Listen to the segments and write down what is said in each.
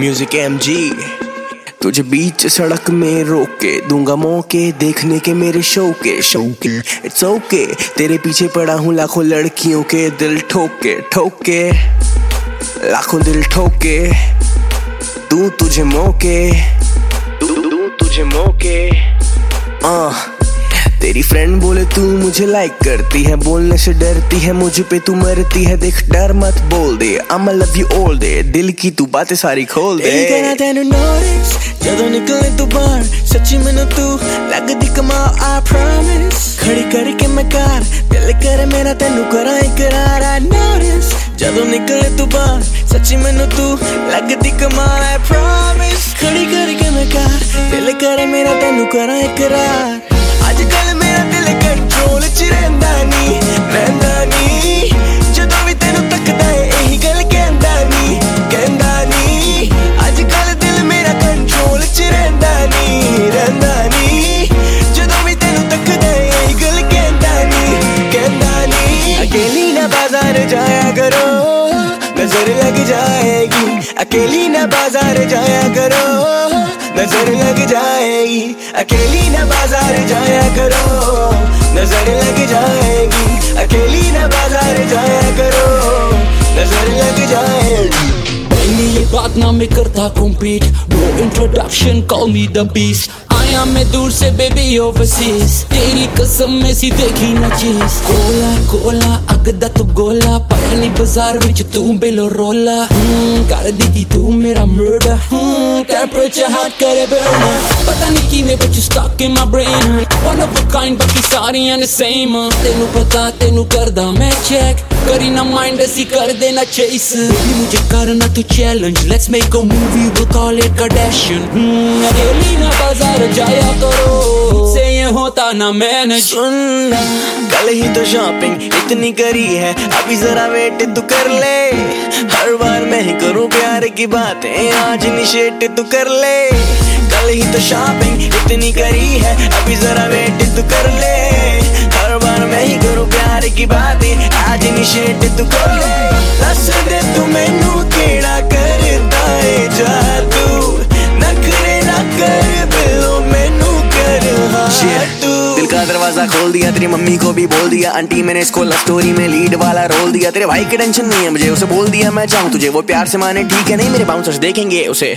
Music M G तुझे बीच सड़क में रोक दूँगा मौके देखने के मेरे शो के शो के। इट्स ओके तेरे पीछे पड़ा हूँ लाखों लड़कियों के दिल ठोके ठोके। लाखों दिल ठोके। तू तुझे मौके तू तुझे मौके। मेरी फ्रेंड बोले, तू मुझे लाइक करती है, बोलने से डरती है, मुझ पे तू मरती है, देख, डर मत बोल दे अमल लव यू ओल दे दिल की तू बातें सारी खोल दे। निकले तू सच्ची तू लग कमा आई प्रॉमिस खड़ी करके मैं कार, दिल करे मेरा तेनू करा इकरार आई नोटिस निकले तू सच्ची तू कमा आई प्रॉमिस खड़ी करके मैं कार, दिल करे मेरा तेनू करा इकरार। नज़र लग जाएगी। अकेली ना बाज़ार जाया करो। नज़र लग जाएगी। अकेली ना बाज़ार जाया करो। नज़र लग जाएगी। अकेली ना बाज़ार जाया करो। नज़र लग जाएगी। बात ना मैं करता कॉम्पीट वो इंट्रोडक्शन कॉल मी द बीस आया मैं दूर से बेबी ओवरसीज तेरी कसम में सी देखी ना चीज़। कोला कोला अगदा तू गोला। पहली बाज़ार विच तू बेलो रोला हम्म, कर दी तू मेरा मर्डर टेम्परेचर हार्ट करे बर्नर पता नहीं की मैं you stuck in my brain one of a kind बाकी सारी and same. तेनू पता, तेनू करदा, मैं चेक करी ना माइंड ऐसी कर देना चेस भी मुझे करना तू challenge let's make a movie वो कॉल इट कार्डेशियन अरे लीना बाज़ार जाया करो. से ये होता ना मैंने सुनना कल ही तो शॉपिंग इतनी करी है. अभी जरा वेट तू कर ले. हर बार मैं करूँ प्यार की बातें, आज निशेट तू कर ले. अभी जरा वेट तू कर ले। हर बार मैं ही करूँ प्यार की बातें आज निशेट तू कर ले। दस दे तू मैनू केड़ा करदा है जादू। नखरे ना कर बिलो मैनू कर हाँ तू। दिल का दरवाज़ा खोल दिया तेरी मम्मी को भी बोल दिया। आंटी मैंने इसको लव स्टोरी में लीड वाला रोल दिया। तेरे भाई की टेंशन नहीं है मुझे उसे बोल दिया मैं चाहूँ तुझे। वो प्यार से माने ठीक है नहीं मेरे बाउंसर्स देखेंगे उसे।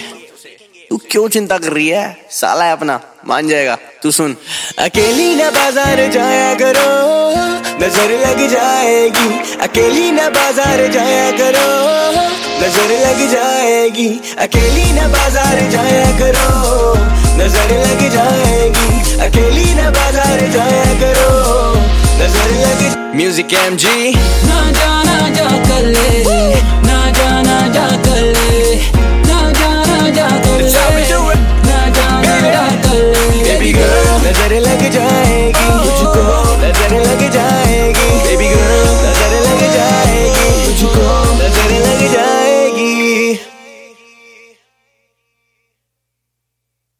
तू क्यों चिंता कर रही है? साला है अपना। मान जाएगा। तू सुन। अकेली ना बाज़ार जाया करो। नज़र लग जाएगी। अकेली ना बाज़ार जाया करो। नज़र लग जाएगी। अकेली ना बाज़ार जाया करो। नज़र लग जाएगी। अकेली ना बाज़ार जाया करो। नज़र लग म्यूज़िक एम जी ना जा ना जा कर ले।